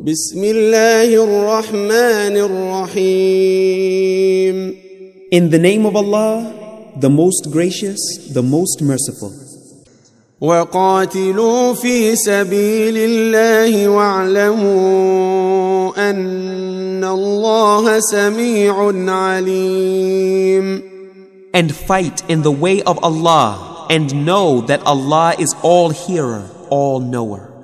بسم الله الرحمن الرحيم In the name of Allah, the most gracious, the most merciful. وقاتلوا في سبيل الله واعلموا أن الله سميع عليم And fight in the way of Allah and know that Allah is all hearer, all knower.